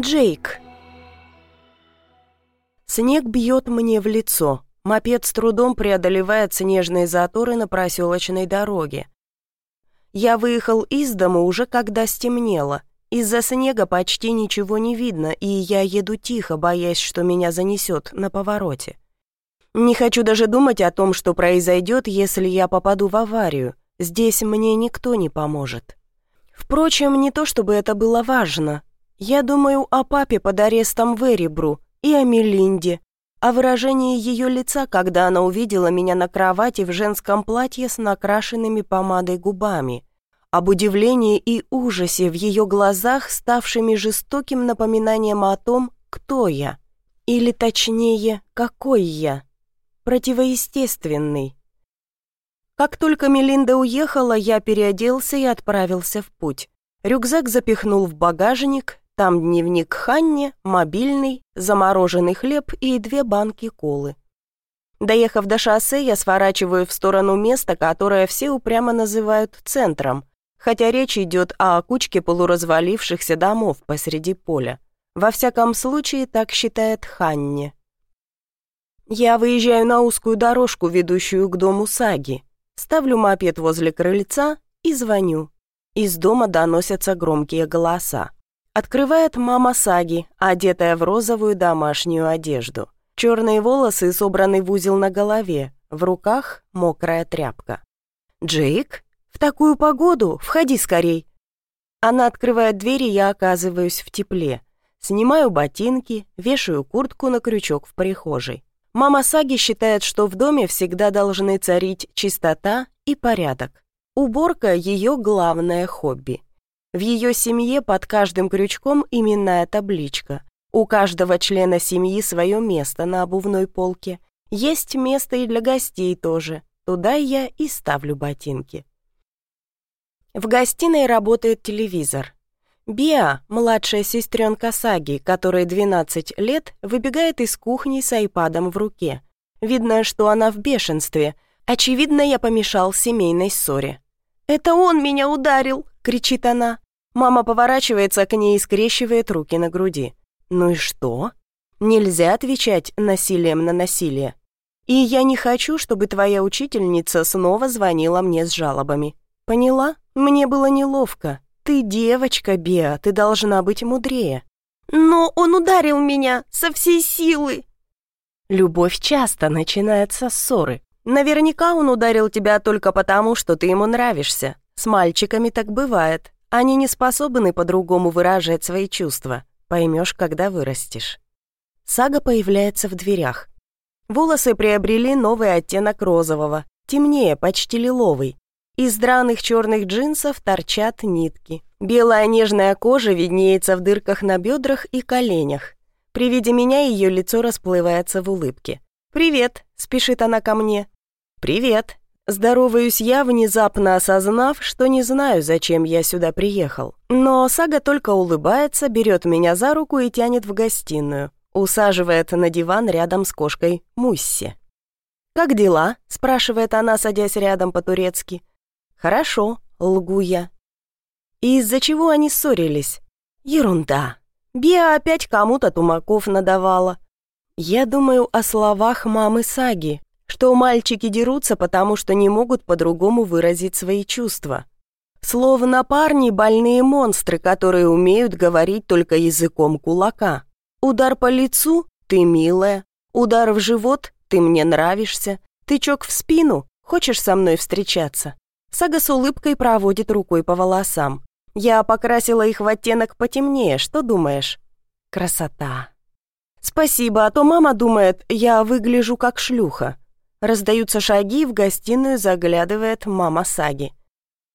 Джейк. Снег бьет мне в лицо. Мопед с трудом преодолевает снежные заторы на проселочной дороге. Я выехал из дома уже когда стемнело. Из-за снега почти ничего не видно, и я еду тихо, боясь, что меня занесет на повороте. Не хочу даже думать о том, что произойдет, если я попаду в аварию. Здесь мне никто не поможет. Впрочем, не то чтобы это было важно. Я думаю о папе под арестом в Эребру и о Мелинде, о выражении ее лица, когда она увидела меня на кровати в женском платье с накрашенными помадой губами, об удивлении и ужасе в ее глазах, ставшими жестоким напоминанием о том, кто я, или точнее, какой я, противоестественный. Как только Мелинда уехала, я переоделся и отправился в путь. Рюкзак запихнул в багажник, там дневник Ханне, мобильный, замороженный хлеб и две банки колы. Доехав до шоссе, я сворачиваю в сторону места, которое все упрямо называют центром, хотя речь идет о кучке полуразвалившихся домов посреди поля. Во всяком случае, так считает Ханне. Я выезжаю на узкую дорожку, ведущую к дому Саги, ставлю мопед возле крыльца и звоню. Из дома доносятся громкие голоса. Открывает мама Саги, одетая в розовую домашнюю одежду. Черные волосы собраны в узел на голове, в руках мокрая тряпка. «Джейк, в такую погоду? Входи скорей!» Она открывает дверь, и я оказываюсь в тепле. Снимаю ботинки, вешаю куртку на крючок в прихожей. Мама Саги считает, что в доме всегда должны царить чистота и порядок. Уборка – ее главное хобби. В ее семье под каждым крючком именная табличка. У каждого члена семьи свое место на обувной полке. Есть место и для гостей тоже. Туда я и ставлю ботинки. В гостиной работает телевизор. Биа, младшая сестренка Саги, которой 12 лет, выбегает из кухни с айпадом в руке. Видно, что она в бешенстве. Очевидно, я помешал семейной ссоре. «Это он меня ударил!» — кричит она. Мама поворачивается к ней и скрещивает руки на груди. «Ну и что? Нельзя отвечать насилием на насилие. И я не хочу, чтобы твоя учительница снова звонила мне с жалобами. Поняла? Мне было неловко. Ты девочка, Беа, ты должна быть мудрее». «Но он ударил меня со всей силы!» Любовь часто начинается с ссоры. Наверняка он ударил тебя только потому, что ты ему нравишься. С мальчиками так бывает. Они не способны по-другому выражать свои чувства. Поймешь, когда вырастешь. Сага появляется в дверях. Волосы приобрели новый оттенок розового, темнее, почти лиловый. Из драных черных джинсов торчат нитки. Белая нежная кожа виднеется в дырках на бедрах и коленях. При виде меня ее лицо расплывается в улыбке. «Привет», — спешит она ко мне. «Привет». Здороваюсь я, внезапно осознав, что не знаю, зачем я сюда приехал. Но Сага только улыбается, берет меня за руку и тянет в гостиную. Усаживает на диван рядом с кошкой Мусси. «Как дела?» – спрашивает она, садясь рядом по-турецки. «Хорошо», – лгу я. «И из-за чего они ссорились?» «Ерунда. Биа опять кому-то тумаков надавала». Я думаю о словах мамы Саги, что мальчики дерутся, потому что не могут по-другому выразить свои чувства. Словно парни – больные монстры, которые умеют говорить только языком кулака. Удар по лицу – ты милая, удар в живот – ты мне нравишься, тычок в спину – хочешь со мной встречаться. Сага с улыбкой проводит рукой по волосам. Я покрасила их в оттенок потемнее, что думаешь? Красота. Спасибо, а то мама думает, я выгляжу как шлюха. Раздаются шаги, в гостиную заглядывает мама Саги.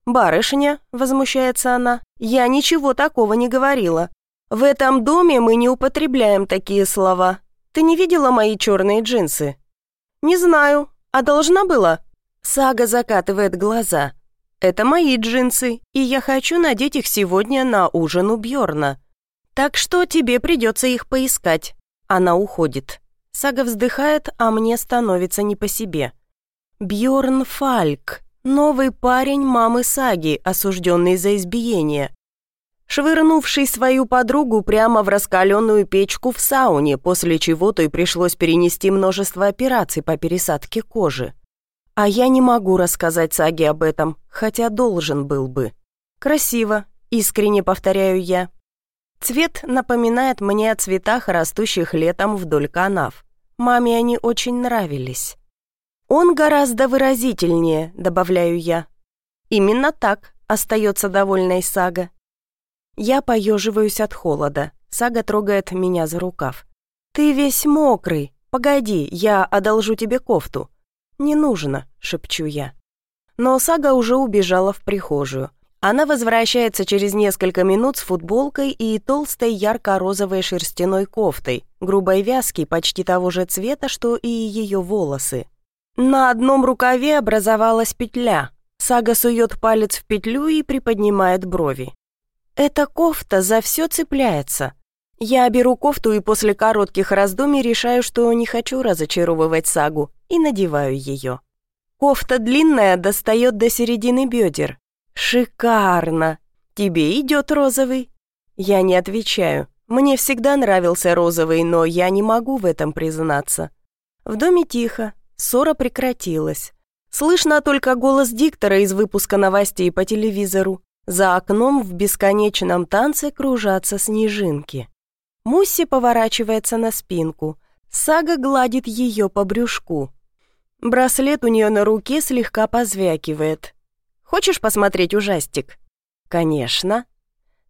«Барышня», — возмущается она, — «я ничего такого не говорила. В этом доме мы не употребляем такие слова. Ты не видела мои черные джинсы?» «Не знаю. А должна была?» Сага закатывает глаза. «Это мои джинсы, и я хочу надеть их сегодня на ужин у Бьорна. Так что тебе придется их поискать». Она уходит. Сага вздыхает, а мне становится не по себе. Бьорн Фальк, новый парень мамы Саги, осужденный за избиение. швырнувший свою подругу прямо в раскаленную печку в сауне, после чего той пришлось перенести множество операций по пересадке кожи. А я не могу рассказать Саге об этом, хотя должен был бы. Красиво, искренне повторяю я. Цвет напоминает мне о цветах, растущих летом вдоль канав. Маме они очень нравились. Он гораздо выразительнее, добавляю я. Именно так остается довольной Сага. Я поеживаюсь от холода. Сага трогает меня за рукав. «Ты весь мокрый. Погоди, я одолжу тебе кофту». «Не нужно», — шепчу я. Но Сага уже убежала в прихожую. Она возвращается через несколько минут с футболкой и толстой ярко-розовой шерстяной кофтой, грубой вязки почти того же цвета, что и ее волосы. На одном рукаве образовалась петля. Сага сует палец в петлю и приподнимает брови. Эта кофта за все цепляется. Я беру кофту и после коротких раздумий решаю, что не хочу разочаровывать сагу, и надеваю ее. Кофта длинная, достает до середины бедер. Шикарно! Тебе идет розовый? Я не отвечаю. Мне всегда нравился розовый, но я не могу в этом признаться. В доме тихо, ссора прекратилась. Слышно только голос диктора из выпуска новостей по телевизору. За окном в бесконечном танце кружатся снежинки. Мусси поворачивается на спинку. Сага гладит ее по брюшку. Браслет у нее на руке слегка позвякивает. «Хочешь посмотреть ужастик?» «Конечно».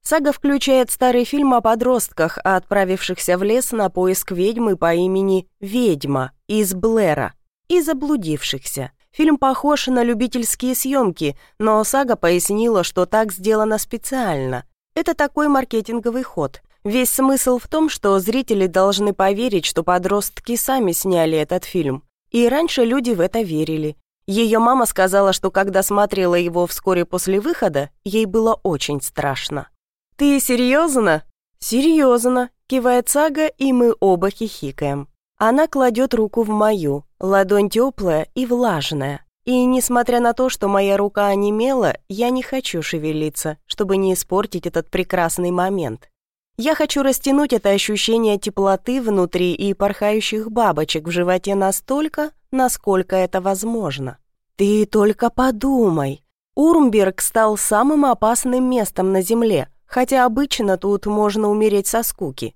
Сага включает старый фильм о подростках, отправившихся в лес на поиск ведьмы по имени Ведьма из Блэра и заблудившихся. Фильм похож на любительские съемки, но Сага пояснила, что так сделано специально. Это такой маркетинговый ход. Весь смысл в том, что зрители должны поверить, что подростки сами сняли этот фильм. И раньше люди в это верили. Ее мама сказала, что когда смотрела его вскоре после выхода, ей было очень страшно. «Ты серьезно?» «Серьезно», — кивает Сага, и мы оба хихикаем. Она кладет руку в мою, ладонь теплая и влажная. И несмотря на то, что моя рука онемела, я не хочу шевелиться, чтобы не испортить этот прекрасный момент. Я хочу растянуть это ощущение теплоты внутри и порхающих бабочек в животе настолько, насколько это возможно. Ты только подумай. Урмберг стал самым опасным местом на Земле, хотя обычно тут можно умереть со скуки.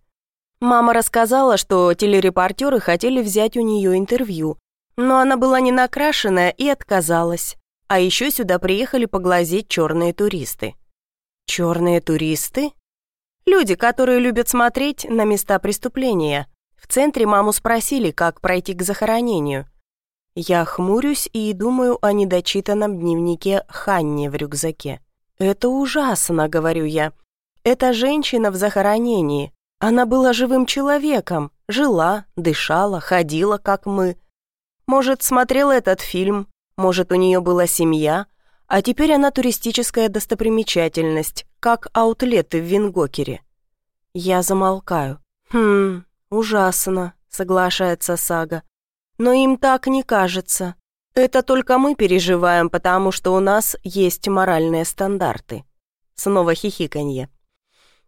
Мама рассказала, что телерепортеры хотели взять у нее интервью, но она была не накрашенная и отказалась. А еще сюда приехали поглазеть черные туристы. Черные туристы? Люди, которые любят смотреть на места преступления. В центре маму спросили, как пройти к захоронению. Я хмурюсь и думаю о недочитанном дневнике Ханни в рюкзаке. «Это ужасно», — говорю я. «Это женщина в захоронении, она была живым человеком, жила, дышала, ходила, как мы. Может, смотрела этот фильм, может, у нее была семья, а теперь она туристическая достопримечательность, как аутлеты в Вингокере. Я замолкаю. «Хм, ужасно», — соглашается Сага. «Но им так не кажется. Это только мы переживаем, потому что у нас есть моральные стандарты». Снова хихиканье.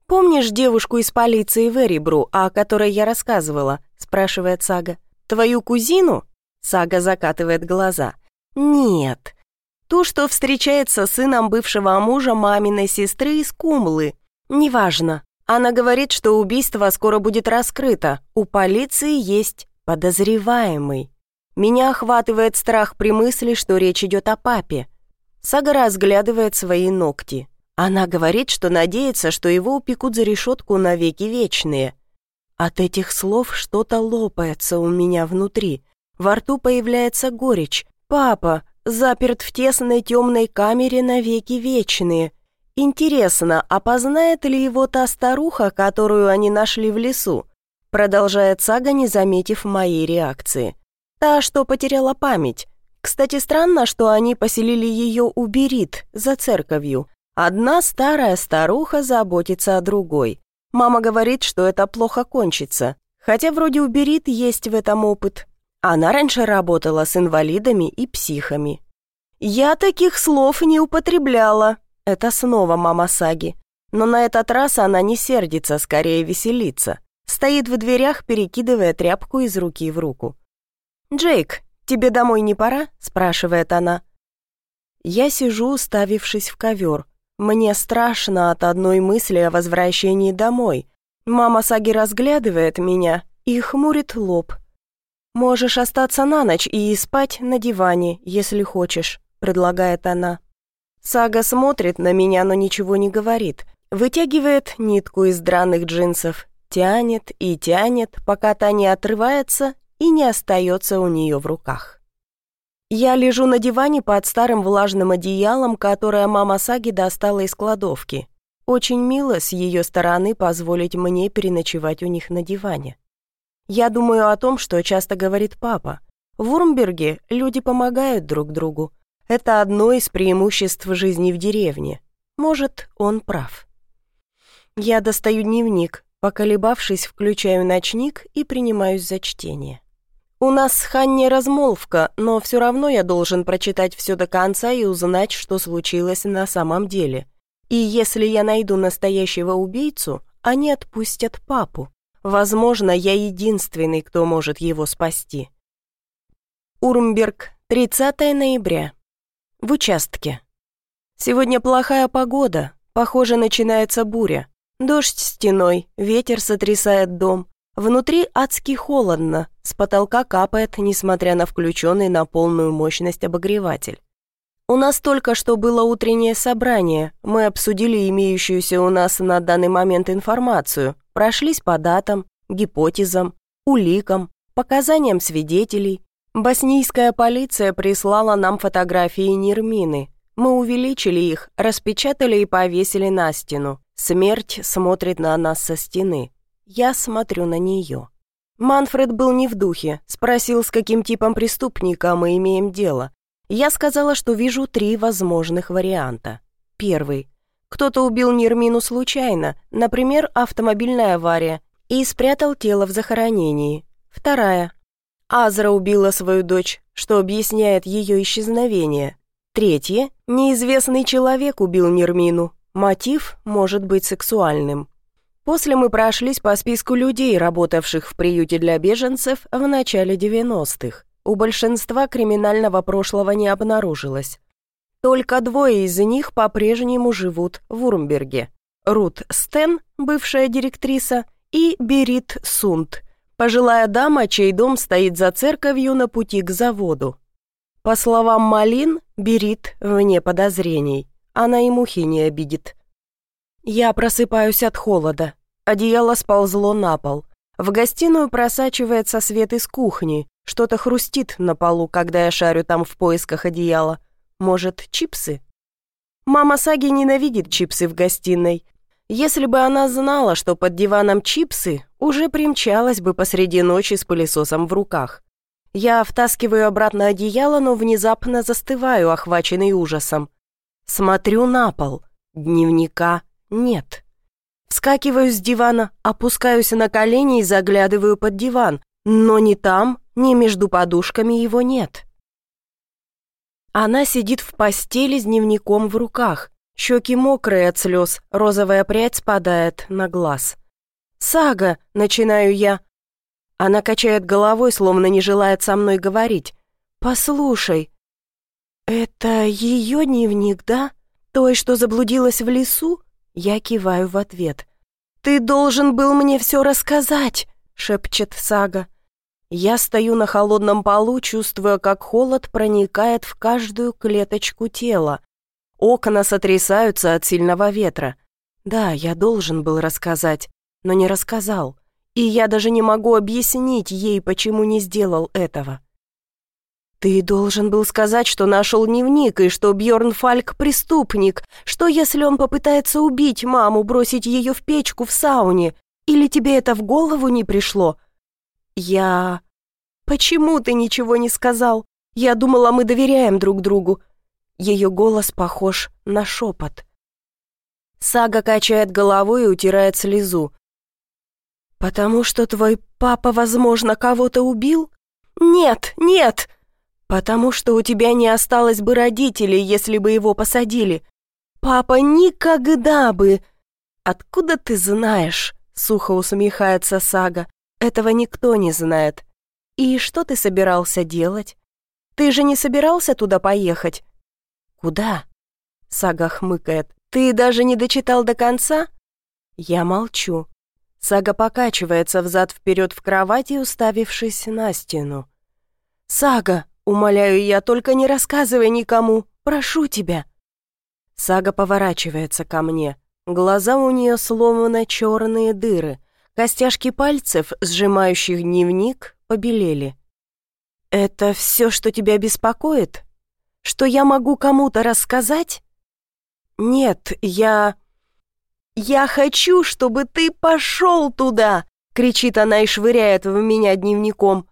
«Помнишь девушку из полиции в Эрибру, о которой я рассказывала?» – спрашивает Сага. «Твою кузину?» – Сага закатывает глаза. «Нет. Ту, что встречается с сыном бывшего мужа маминой сестры из Кумлы. Неважно. Она говорит, что убийство скоро будет раскрыто. У полиции есть подозреваемый. Меня охватывает страх при мысли, что речь идет о папе. Сага разглядывает свои ногти. Она говорит, что надеется, что его упекут за решетку навеки вечные. От этих слов что-то лопается у меня внутри. Во рту появляется горечь. «Папа заперт в тесной темной камере навеки вечные. Интересно, опознает ли его та старуха, которую они нашли в лесу?» Продолжает сага, не заметив моей реакции. «Та, что потеряла память. Кстати, странно, что они поселили ее у Берит, за церковью. Одна старая старуха заботится о другой. Мама говорит, что это плохо кончится. Хотя вроде у Берит есть в этом опыт. Она раньше работала с инвалидами и психами. «Я таких слов не употребляла», — это снова мама Саги. Но на этот раз она не сердится, скорее веселится. Стоит в дверях, перекидывая тряпку из руки в руку. «Джейк, тебе домой не пора?» – спрашивает она. Я сижу, уставившись в ковер. Мне страшно от одной мысли о возвращении домой. Мама Саги разглядывает меня и хмурит лоб. «Можешь остаться на ночь и спать на диване, если хочешь», — предлагает она. Сага смотрит на меня, но ничего не говорит. Вытягивает нитку из драных джинсов, тянет и тянет, пока та не отрывается и не остается у нее в руках. Я лежу на диване под старым влажным одеялом, которое мама Саги достала из кладовки. Очень мило с ее стороны позволить мне переночевать у них на диване. Я думаю о том, что часто говорит папа. В Урмберге люди помогают друг другу. Это одно из преимуществ жизни в деревне. Может, он прав. Я достаю дневник, поколебавшись, включаю ночник и принимаюсь за чтение. У нас с Ханни размолвка, но все равно я должен прочитать все до конца и узнать, что случилось на самом деле. И если я найду настоящего убийцу, они отпустят папу. Возможно, я единственный, кто может его спасти. Урмберг, 30 ноября. В участке. Сегодня плохая погода. Похоже, начинается буря. Дождь стеной, ветер сотрясает дом. Внутри адски холодно, с потолка капает, несмотря на включенный на полную мощность обогреватель. У нас только что было утреннее собрание, мы обсудили имеющуюся у нас на данный момент информацию, прошлись по датам, гипотезам, уликам, показаниям свидетелей. Боснийская полиция прислала нам фотографии Нермины. Мы увеличили их, распечатали и повесили на стену. Смерть смотрит на нас со стены. Я смотрю на нее. Манфред был не в духе, спросил, с каким типом преступника мы имеем дело. Я сказала, что вижу три возможных варианта. Первый. Кто-то убил Нермину случайно, например, автомобильная авария, и спрятал тело в захоронении. Вторая. Азра убила свою дочь, что объясняет ее исчезновение. Третье. Неизвестный человек убил Нермину, Мотив может быть сексуальным. После мы прошлись по списку людей, работавших в приюте для беженцев в начале 90-х. У большинства криминального прошлого не обнаружилось. Только двое из них по-прежнему живут в Урмберге. Рут Стен, бывшая директриса, и Берит Сунд, пожилая дама, чей дом стоит за церковью на пути к заводу. По словам Малин, Берит вне подозрений. Она и мухи не обидит. Я просыпаюсь от холода. Одеяло сползло на пол. В гостиную просачивается свет из кухни. Что-то хрустит на полу, когда я шарю там в поисках одеяла. Может, чипсы? Мама Саги ненавидит чипсы в гостиной. Если бы она знала, что под диваном чипсы, уже примчалась бы посреди ночи с пылесосом в руках. Я втаскиваю обратно одеяло, но внезапно застываю, охваченный ужасом. Смотрю на пол. Дневника нет. Вскакиваю с дивана, опускаюсь на колени и заглядываю под диван. Но ни там, ни между подушками его нет. Она сидит в постели с дневником в руках. Щеки мокрые от слез, розовая прядь спадает на глаз. «Сага!» — начинаю я. Она качает головой, словно не желает со мной говорить. «Послушай, «Это ее дневник, да? Той, что заблудилась в лесу?» Я киваю в ответ. «Ты должен был мне все рассказать», — шепчет Сага. Я стою на холодном полу, чувствуя, как холод проникает в каждую клеточку тела. Окна сотрясаются от сильного ветра. Да, я должен был рассказать, но не рассказал. И я даже не могу объяснить ей, почему не сделал этого. «Ты должен был сказать, что нашел дневник, и что Бьорн Фальк преступник. Что, если он попытается убить маму, бросить ее в печку в сауне? Или тебе это в голову не пришло?» «Я...» «Почему ты ничего не сказал? Я думала, мы доверяем друг другу». Ее голос похож на шепот. Сага качает головой и утирает слезу. «Потому что твой папа, возможно, кого-то убил?» «Нет, нет!» «Потому что у тебя не осталось бы родителей, если бы его посадили. Папа никогда бы...» «Откуда ты знаешь?» — сухо усмехается Сага. «Этого никто не знает. И что ты собирался делать? Ты же не собирался туда поехать?» «Куда?» — Сага хмыкает. «Ты даже не дочитал до конца?» Я молчу. Сага покачивается взад-вперед в кровати, уставившись на стену. «Сага, умоляю я, только не рассказывай никому, прошу тебя!» Сага поворачивается ко мне. Глаза у нее словно черные дыры. Костяшки пальцев, сжимающих дневник, побелели. «Это все, что тебя беспокоит? Что я могу кому-то рассказать?» «Нет, я...» «Я хочу, чтобы ты пошел туда!» — кричит она и швыряет в меня дневником.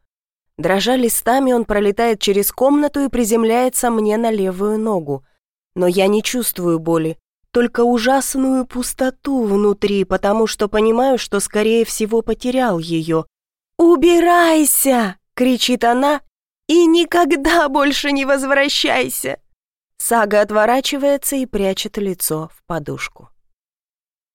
Дрожа листами, он пролетает через комнату и приземляется мне на левую ногу. Но я не чувствую боли, только ужасную пустоту внутри, потому что понимаю, что, скорее всего, потерял ее. «Убирайся!» — кричит она. «И никогда больше не возвращайся!» Сага отворачивается и прячет лицо в подушку.